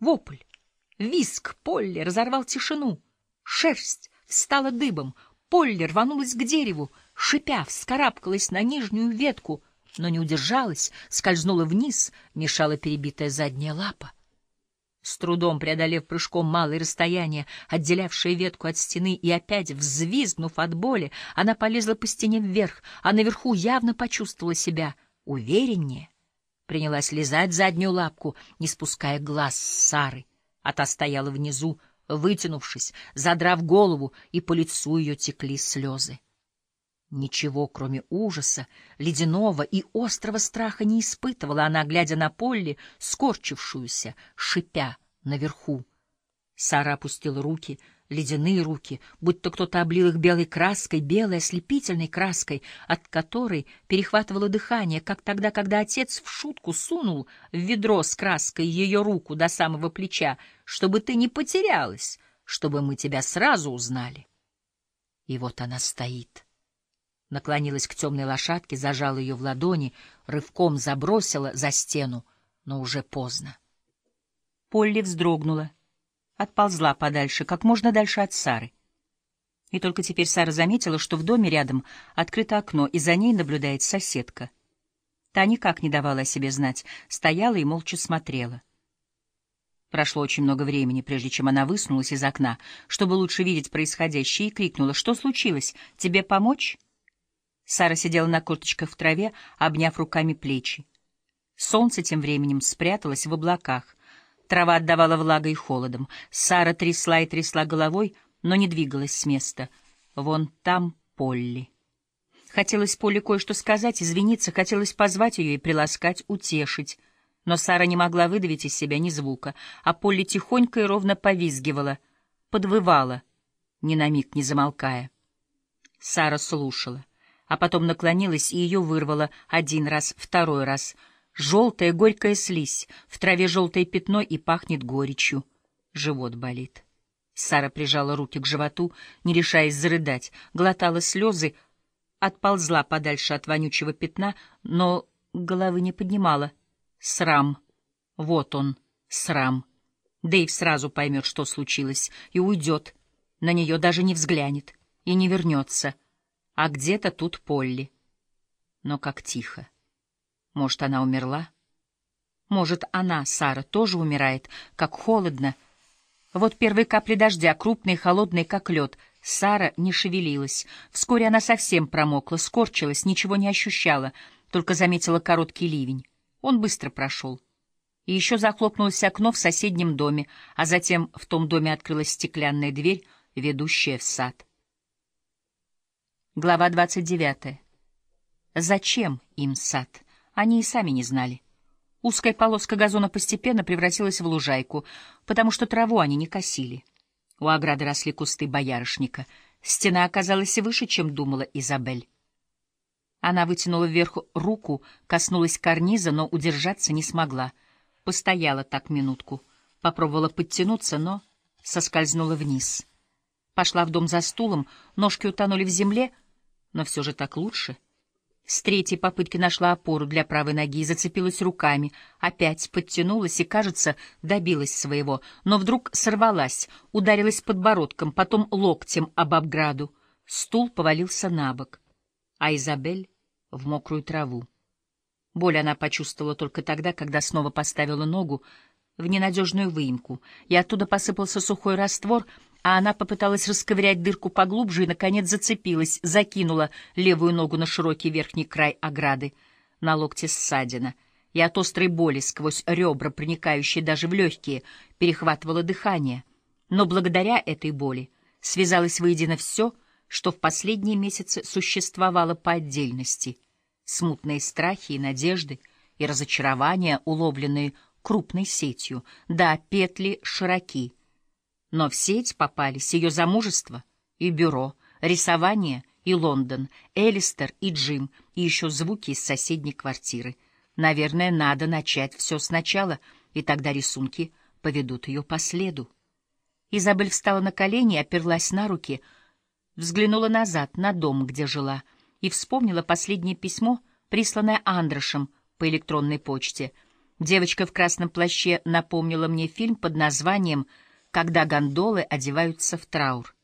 Вопль, виск Полли разорвал тишину. Шерсть встала дыбом. Полли рванулась к дереву, шипя, вскарабкалась на нижнюю ветку, но не удержалась, скользнула вниз, мешала перебитая задняя лапа. С трудом преодолев прыжком малое расстояние, отделявшее ветку от стены, и опять, взвизгнув от боли, она полезла по стене вверх, а наверху явно почувствовала себя увереннее. Принялась лизать заднюю лапку, не спуская глаз с Сары, а та стояла внизу, вытянувшись, задрав голову, и по лицу ее текли слезы. Ничего, кроме ужаса, ледяного и острого страха не испытывала она, глядя на Полли, скорчившуюся, шипя наверху. Сара опустила руки, ледяные руки, будто кто-то облил их белой краской, белой ослепительной краской, от которой перехватывало дыхание, как тогда, когда отец в шутку сунул в ведро с краской ее руку до самого плеча, чтобы ты не потерялась, чтобы мы тебя сразу узнали. И вот она стоит наклонилась к темной лошадке, зажала ее в ладони, рывком забросила за стену, но уже поздно. Полли вздрогнула, отползла подальше, как можно дальше от Сары. И только теперь Сара заметила, что в доме рядом открыто окно, и за ней наблюдает соседка. Та никак не давала о себе знать, стояла и молча смотрела. Прошло очень много времени, прежде чем она высунулась из окна, чтобы лучше видеть происходящее, и крикнула, «Что случилось? Тебе помочь?» Сара сидела на курточках в траве, обняв руками плечи. Солнце тем временем спряталось в облаках. Трава отдавала влагой и холодом. Сара трясла и трясла головой, но не двигалась с места. Вон там Полли. Хотелось Полли кое-что сказать, извиниться, хотелось позвать ее и приласкать, утешить. Но Сара не могла выдавить из себя ни звука, а Полли тихонько и ровно повизгивала, подвывала, ни на миг не замолкая. Сара слушала а потом наклонилась и ее вырвала один раз, второй раз. Желтая горькая слизь, в траве желтое пятно и пахнет горечью. Живот болит. Сара прижала руки к животу, не решаясь зарыдать, глотала слезы, отползла подальше от вонючего пятна, но головы не поднимала. Срам. Вот он, срам. Дэйв сразу поймет, что случилось, и уйдет. На нее даже не взглянет и не вернется — а где-то тут Полли. Но как тихо. Может, она умерла? Может, она, Сара, тоже умирает, как холодно. Вот первые капли дождя, крупные, холодные, как лед. Сара не шевелилась. Вскоре она совсем промокла, скорчилась, ничего не ощущала, только заметила короткий ливень. Он быстро прошел. И еще захлопнулось окно в соседнем доме, а затем в том доме открылась стеклянная дверь, ведущая в сад. Глава 29. Зачем им сад? Они и сами не знали. Узкая полоска газона постепенно превратилась в лужайку, потому что траву они не косили. У ограды росли кусты боярышника. Стена оказалась выше, чем думала Изабель. Она вытянула вверх руку, коснулась карниза, но удержаться не смогла. Постояла так минутку, попробовала подтянуться, но соскользнула вниз. Пошла в дом за стулом, ножки утонули в земле — но все же так лучше. С третьей попытки нашла опору для правой ноги и зацепилась руками, опять подтянулась и, кажется, добилась своего, но вдруг сорвалась, ударилась подбородком, потом локтем об обграду. Стул повалился на бок, а Изабель — в мокрую траву. Боль она почувствовала только тогда, когда снова поставила ногу в ненадежную выемку, и оттуда посыпался сухой раствор — а она попыталась расковырять дырку поглубже и, наконец, зацепилась, закинула левую ногу на широкий верхний край ограды, на локте ссадина, и от острой боли сквозь ребра, проникающие даже в легкие, перехватывала дыхание. Но благодаря этой боли связалось воедино все, что в последние месяцы существовало по отдельности. Смутные страхи и надежды, и разочарования, уловленные крупной сетью, да, петли широки — но в сеть попались ее замужество и бюро, рисование и Лондон, Элистер и Джим, и еще звуки из соседней квартиры. Наверное, надо начать все сначала, и тогда рисунки поведут ее по следу. Изабель встала на колени, оперлась на руки, взглянула назад, на дом, где жила, и вспомнила последнее письмо, присланное Андрошем по электронной почте. Девочка в красном плаще напомнила мне фильм под названием «Когда гондолы одеваются в траур».